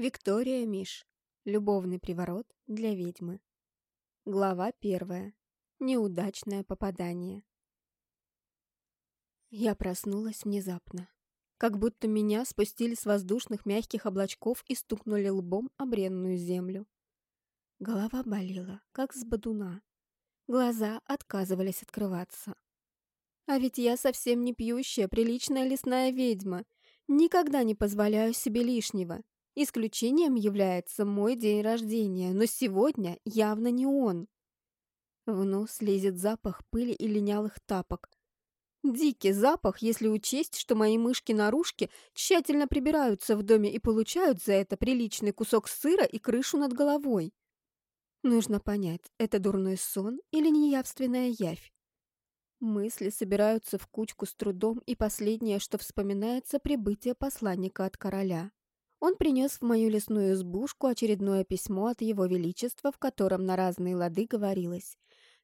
Виктория Миш. Любовный приворот для ведьмы. Глава первая. Неудачное попадание. Я проснулась внезапно. Как будто меня спустили с воздушных мягких облачков и стукнули лбом об бренную землю. Голова болела, как с бодуна. Глаза отказывались открываться. А ведь я совсем не пьющая, приличная лесная ведьма. Никогда не позволяю себе лишнего. Исключением является мой день рождения, но сегодня явно не он. В нос лезет запах пыли и линялых тапок. Дикий запах, если учесть, что мои мышки-нарушки тщательно прибираются в доме и получают за это приличный кусок сыра и крышу над головой. Нужно понять, это дурной сон или неявственная явь. Мысли собираются в кучку с трудом, и последнее, что вспоминается, прибытие посланника от короля. Он принес в мою лесную избушку очередное письмо от его величества, в котором на разные лады говорилось.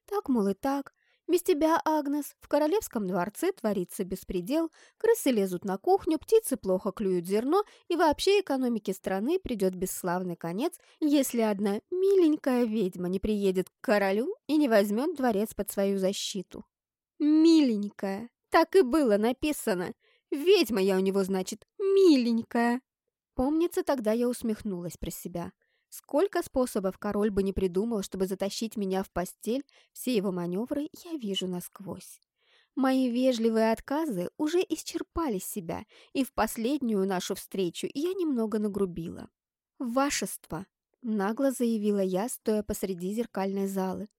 «Так, мол, и так. Без тебя, Агнес, в королевском дворце творится беспредел, крысы лезут на кухню, птицы плохо клюют зерно, и вообще экономике страны придет бесславный конец, если одна миленькая ведьма не приедет к королю и не возьмет дворец под свою защиту». «Миленькая! Так и было написано! Ведьма я у него, значит, миленькая!» Помнится, тогда я усмехнулась про себя. Сколько способов король бы не придумал, чтобы затащить меня в постель, все его маневры я вижу насквозь. Мои вежливые отказы уже исчерпали себя, и в последнюю нашу встречу я немного нагрубила. «Вашество!» — нагло заявила я, стоя посреди зеркальной залы.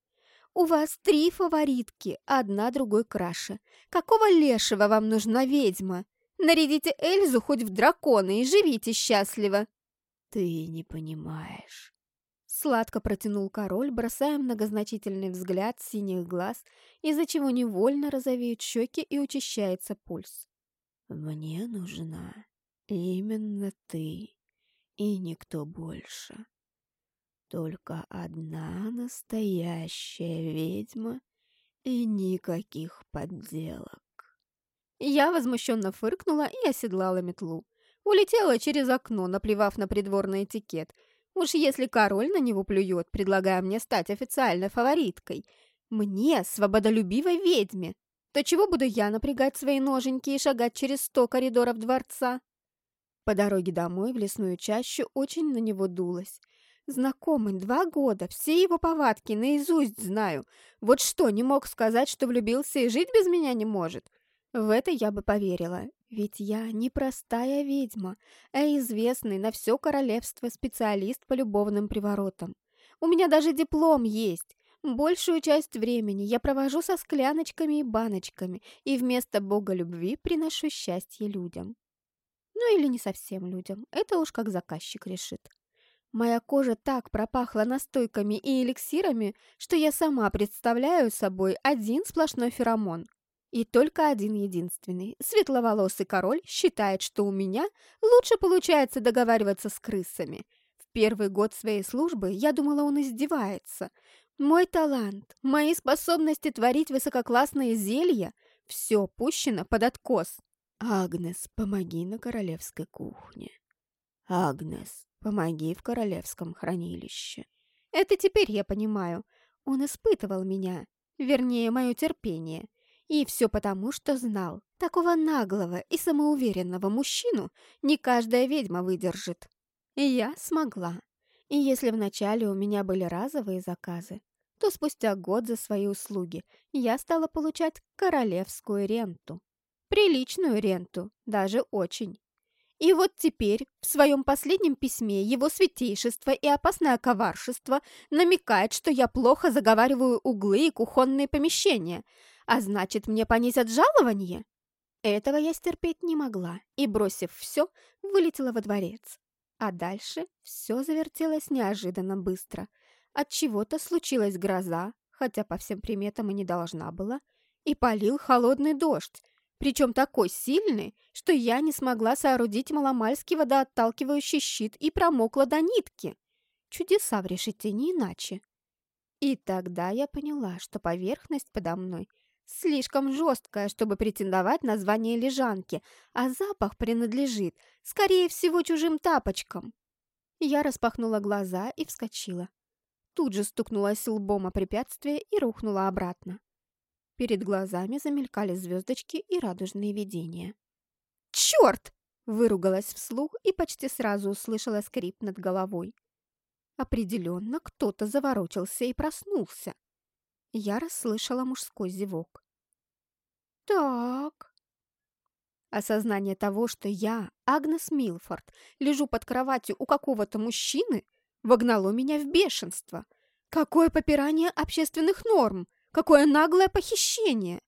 «У вас три фаворитки, одна другой краше. Какого лешего вам нужна ведьма? Нарядите Эльзу хоть в дракона и живите счастливо!» «Ты не понимаешь!» Сладко протянул король, бросая многозначительный взгляд синих глаз, из-за чего невольно розовеют щеки и учащается пульс. «Мне нужна именно ты и никто больше. Только одна настоящая ведьма и никаких подделок. Я возмущенно фыркнула и оседлала метлу. Улетела через окно, наплевав на придворный этикет. Уж если король на него плюет, предлагая мне стать официальной фавориткой, мне, свободолюбивой ведьме, то чего буду я напрягать свои ноженьки и шагать через сто коридоров дворца? По дороге домой в лесную чащу очень на него дулась. Знакомый два года, все его повадки наизусть знаю. Вот что, не мог сказать, что влюбился и жить без меня не может? В это я бы поверила, ведь я не простая ведьма, а известный на все королевство специалист по любовным приворотам. У меня даже диплом есть. Большую часть времени я провожу со скляночками и баночками, и вместо бога любви приношу счастье людям. Ну или не совсем людям, это уж как заказчик решит. Моя кожа так пропахла настойками и эликсирами, что я сама представляю собой один сплошной феромон. И только один единственный, светловолосый король, считает, что у меня лучше получается договариваться с крысами. В первый год своей службы я думала, он издевается. Мой талант, мои способности творить высококлассные зелья – все пущено под откос. Агнес, помоги на королевской кухне. Агнес, помоги в королевском хранилище. Это теперь я понимаю. Он испытывал меня, вернее, мое терпение – и все потому, что знал, такого наглого и самоуверенного мужчину не каждая ведьма выдержит. И я смогла. И если вначале у меня были разовые заказы, то спустя год за свои услуги я стала получать королевскую ренту. Приличную ренту, даже очень. И вот теперь в своем последнем письме его святейшество и опасное коваршество намекает, что я плохо заговариваю углы и кухонные помещения – а значит, мне понизят жалование? Этого я стерпеть не могла и, бросив все, вылетела во дворец. А дальше все завертелось неожиданно быстро. От чего-то случилась гроза, хотя по всем приметам и не должна была, и полил холодный дождь, причем такой сильный, что я не смогла соорудить маломальский водоотталкивающий щит и промокла до нитки. Чудеса в решете не иначе. И тогда я поняла, что поверхность подо мной Слишком жесткая, чтобы претендовать на звание лежанки, а запах принадлежит, скорее всего, чужим тапочкам. Я распахнула глаза и вскочила. Тут же стукнулась лбом о препятствие и рухнула обратно. Перед глазами замелькали звездочки и радужные видения. «Черт!» — выругалась вслух и почти сразу услышала скрип над головой. Определенно, кто-то заворочился и проснулся. Я расслышала мужской зевок. «Так...» Осознание того, что я, Агнес Милфорд, лежу под кроватью у какого-то мужчины, вогнало меня в бешенство. Какое попирание общественных норм! Какое наглое похищение!»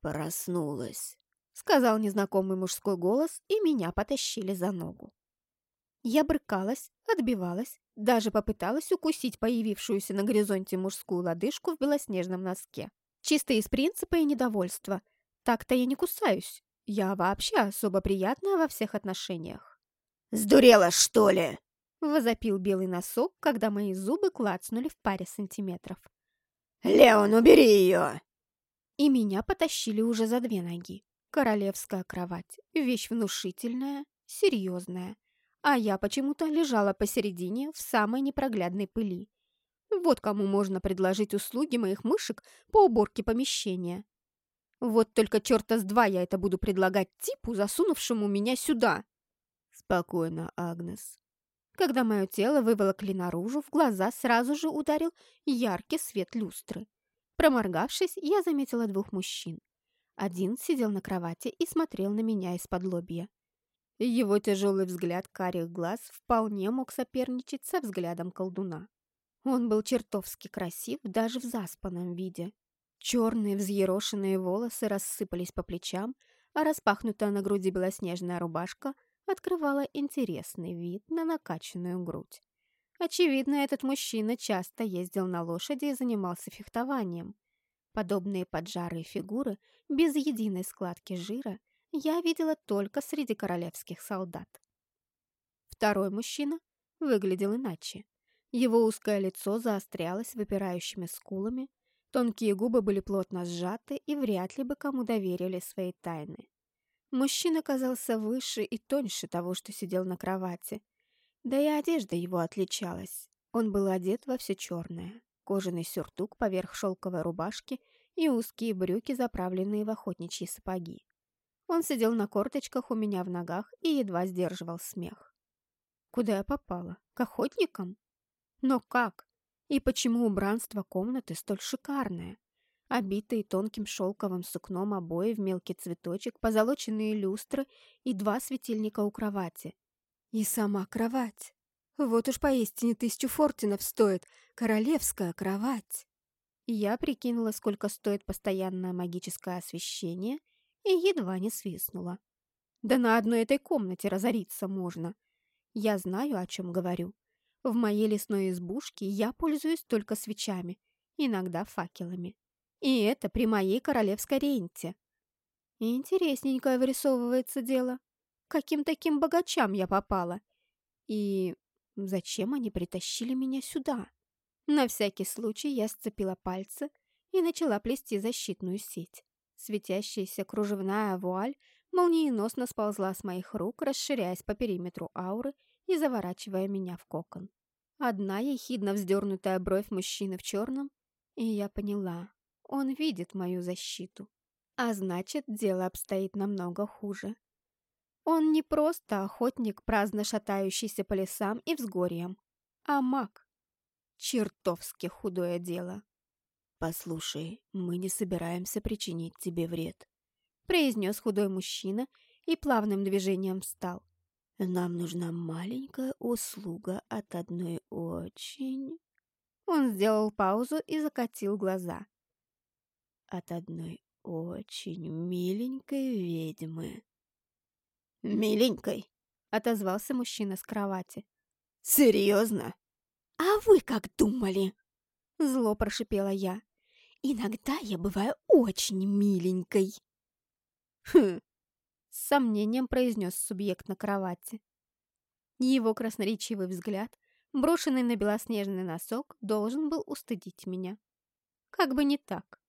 «Проснулась», — сказал незнакомый мужской голос, и меня потащили за ногу. Я брыкалась, отбивалась, даже попыталась укусить появившуюся на горизонте мужскую лодыжку в белоснежном носке. Чисто из принципа и недовольства. Так-то я не кусаюсь. Я вообще особо приятная во всех отношениях. «Сдурела, что ли?» — возопил белый носок, когда мои зубы клацнули в паре сантиметров. «Леон, убери ее!» И меня потащили уже за две ноги. Королевская кровать. Вещь внушительная, серьезная. А я почему-то лежала посередине в самой непроглядной пыли. Вот кому можно предложить услуги моих мышек по уборке помещения. Вот только черта с два я это буду предлагать типу, засунувшему меня сюда. Спокойно, Агнес. Когда мое тело выволокли наружу, в глаза сразу же ударил яркий свет люстры. Проморгавшись, я заметила двух мужчин. Один сидел на кровати и смотрел на меня из-под лобья. Его тяжелый взгляд карих глаз вполне мог соперничать со взглядом колдуна. Он был чертовски красив даже в заспанном виде. Черные взъерошенные волосы рассыпались по плечам, а распахнутая на груди белоснежная рубашка открывала интересный вид на накачанную грудь. Очевидно, этот мужчина часто ездил на лошади и занимался фехтованием. Подобные поджарые фигуры, без единой складки жира, я видела только среди королевских солдат. Второй мужчина выглядел иначе. Его узкое лицо заострялось выпирающими скулами, тонкие губы были плотно сжаты и вряд ли бы кому доверили свои тайны. Мужчина казался выше и тоньше того, что сидел на кровати. Да и одежда его отличалась. Он был одет во все черное. Кожаный сюртук поверх шелковой рубашки и узкие брюки, заправленные в охотничьи сапоги. Он сидел на корточках у меня в ногах и едва сдерживал смех. Куда я попала? К охотникам? Но как? И почему убранство комнаты столь шикарное? обитые тонким шелковым сукном обои в мелкий цветочек, позолоченные люстры и два светильника у кровати. И сама кровать. Вот уж поистине тысячу фортинов стоит королевская кровать. Я прикинула, сколько стоит постоянное магическое освещение, и едва не свистнула. Да на одной этой комнате разориться можно. Я знаю, о чем говорю. В моей лесной избушке я пользуюсь только свечами, иногда факелами. И это при моей королевской ренте. Интересненькое вырисовывается дело. Каким таким богачам я попала? И зачем они притащили меня сюда? На всякий случай я сцепила пальцы и начала плести защитную сеть. Светящаяся кружевная вуаль молниеносно сползла с моих рук, расширяясь по периметру ауры и заворачивая меня в кокон. Одна ехидно вздернутая бровь мужчины в черном, и я поняла, он видит мою защиту. А значит, дело обстоит намного хуже. Он не просто охотник, праздно шатающийся по лесам и взгорьям, а маг. Чертовски худое дело. «Послушай, мы не собираемся причинить тебе вред», произнес худой мужчина и плавным движением встал. «Нам нужна маленькая услуга от одной очень...» Он сделал паузу и закатил глаза от одной очень миленькой ведьмы. «Миленькой?» — отозвался мужчина с кровати. «Серьезно?» «А вы как думали?» — зло прошипела я. «Иногда я бываю очень миленькой». «Хм!» — с сомнением произнес субъект на кровати. Его красноречивый взгляд, брошенный на белоснежный носок, должен был устыдить меня. Как бы не так.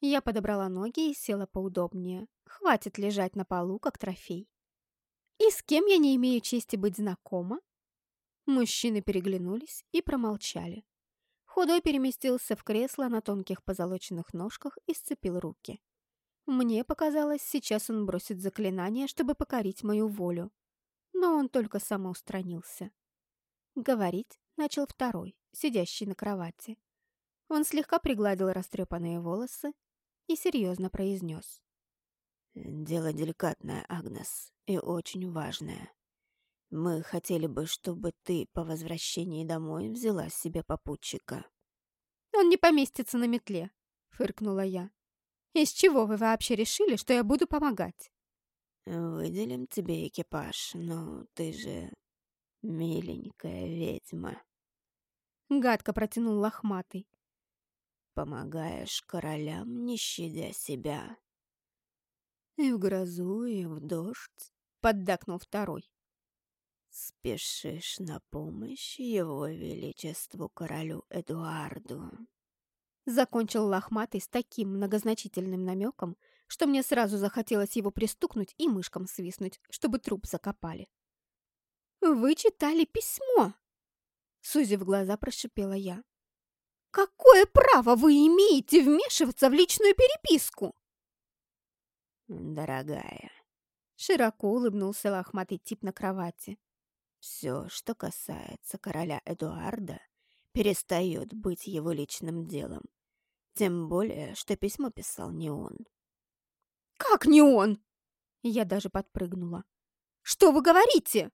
Я подобрала ноги и села поудобнее. Хватит лежать на полу, как трофей. И с кем я не имею чести быть знакома? Мужчины переглянулись и промолчали. Худой переместился в кресло на тонких позолоченных ножках и сцепил руки. Мне показалось, сейчас он бросит заклинание, чтобы покорить мою волю. Но он только самоустранился. Говорить начал второй, сидящий на кровати. Он слегка пригладил растрепанные волосы и серьезно произнес. «Дело деликатное, Агнес, и очень важное. Мы хотели бы, чтобы ты по возвращении домой взяла себе попутчика». «Он не поместится на метле», — фыркнула я. Из чего вы вообще решили, что я буду помогать? Выделим тебе экипаж, но ты же миленькая ведьма. Гадко протянул лохматый. Помогаешь королям, не щадя себя. И в грозу, и в дождь, поддакнул второй. Спешишь на помощь его величеству королю Эдуарду. Закончил лохматый с таким многозначительным намеком, что мне сразу захотелось его пристукнуть и мышкам свистнуть, чтобы труп закопали. «Вы читали письмо!» Сузив глаза, прошипела я. «Какое право вы имеете вмешиваться в личную переписку?» «Дорогая», — широко улыбнулся лохматый тип на кровати. «Все, что касается короля Эдуарда, перестает быть его личным делом. Тем более, что письмо писал не он. «Как не он?» Я даже подпрыгнула. «Что вы говорите?»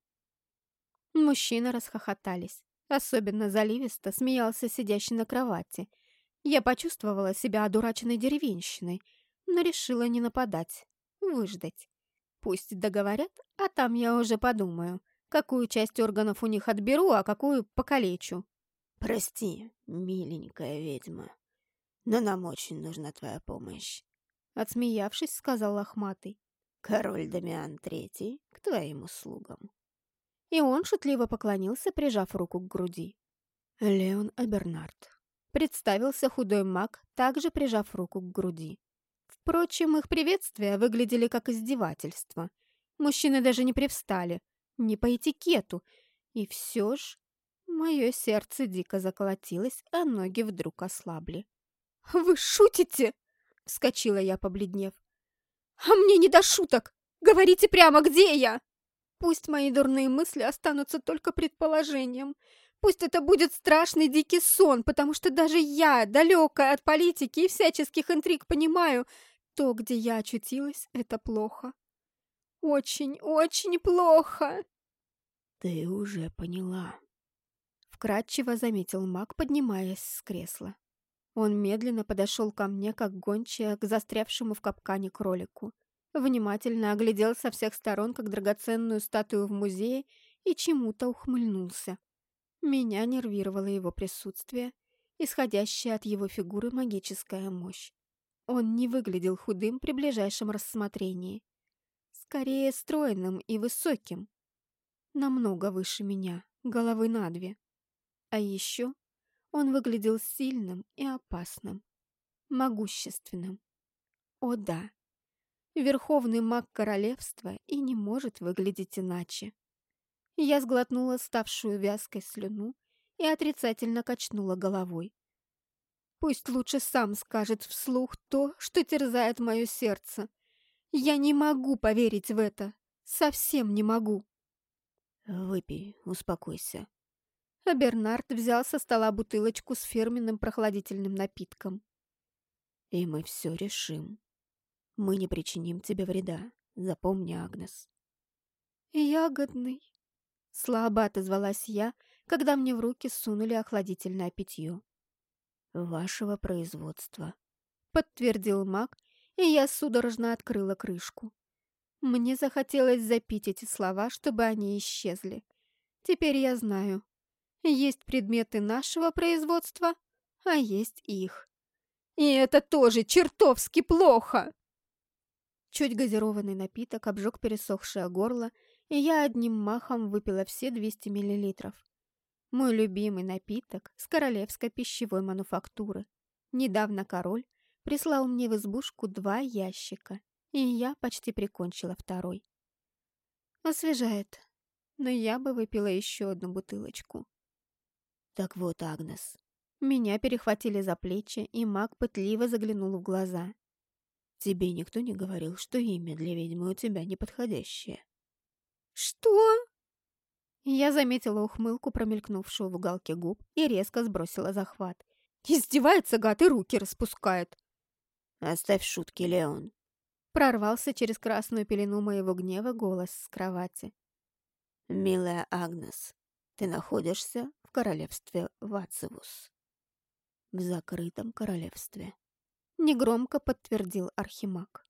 Мужчины расхохотались. Особенно заливисто смеялся сидящий на кровати. Я почувствовала себя одураченной деревенщиной, но решила не нападать, выждать. Пусть договорят, а там я уже подумаю, какую часть органов у них отберу, а какую покалечу. «Прости, миленькая ведьма», но нам очень нужна твоя помощь. Отсмеявшись, сказал лохматый. Король Дамиан Третий к твоим услугам. И он шутливо поклонился, прижав руку к груди. Леон Абернард. Представился худой маг, также прижав руку к груди. Впрочем, их приветствия выглядели как издевательство. Мужчины даже не привстали, не по этикету. И все ж мое сердце дико заколотилось, а ноги вдруг ослабли. «Вы шутите?» — вскочила я, побледнев. «А мне не до шуток! Говорите прямо, где я!» Пусть мои дурные мысли останутся только предположением. Пусть это будет страшный дикий сон, потому что даже я, далекая от политики и всяческих интриг, понимаю, то, где я очутилась, это плохо. Очень, очень плохо. Ты уже поняла. Вкратчиво заметил маг, поднимаясь с кресла. Он медленно подошел ко мне, как гончая, к застрявшему в капкане кролику. Внимательно оглядел со всех сторон, как драгоценную статую в музее, и чему-то ухмыльнулся. Меня нервировало его присутствие, исходящая от его фигуры магическая мощь. Он не выглядел худым при ближайшем рассмотрении. Скорее, стройным и высоким. Намного выше меня, головы на две. А еще он выглядел сильным и опасным, могущественным. О да, верховный маг королевства и не может выглядеть иначе. Я сглотнула ставшую вязкой слюну и отрицательно качнула головой. Пусть лучше сам скажет вслух то, что терзает мое сердце. Я не могу поверить в это. Совсем не могу. Выпей, успокойся. А Бернард взял со стола бутылочку с фирменным прохладительным напитком. «И мы все решим. Мы не причиним тебе вреда. Запомни, Агнес». «Ягодный», — слабо отозвалась я, когда мне в руки сунули охладительное питье. «Вашего производства», — подтвердил маг, и я судорожно открыла крышку. Мне захотелось запить эти слова, чтобы они исчезли. Теперь я знаю, есть предметы нашего производства, а есть их. И это тоже чертовски плохо!» Чуть газированный напиток обжег пересохшее горло, и я одним махом выпила все 200 миллилитров. Мой любимый напиток с королевской пищевой мануфактуры. Недавно король прислал мне в избушку два ящика, и я почти прикончила второй. «Освежает», но я бы выпила еще одну бутылочку. Так вот, Агнес. Меня перехватили за плечи, и маг пытливо заглянул в глаза. Тебе никто не говорил, что имя для ведьмы у тебя неподходящее? Что? Я заметила ухмылку, промелькнувшую в уголке губ, и резко сбросила захват. Издевается гад и руки распускает. Оставь шутки, Леон. Прорвался через красную пелену моего гнева голос с кровати. Милая Агнес, ты находишься в королевстве Вацивус. В закрытом королевстве. Негромко подтвердил Архимаг.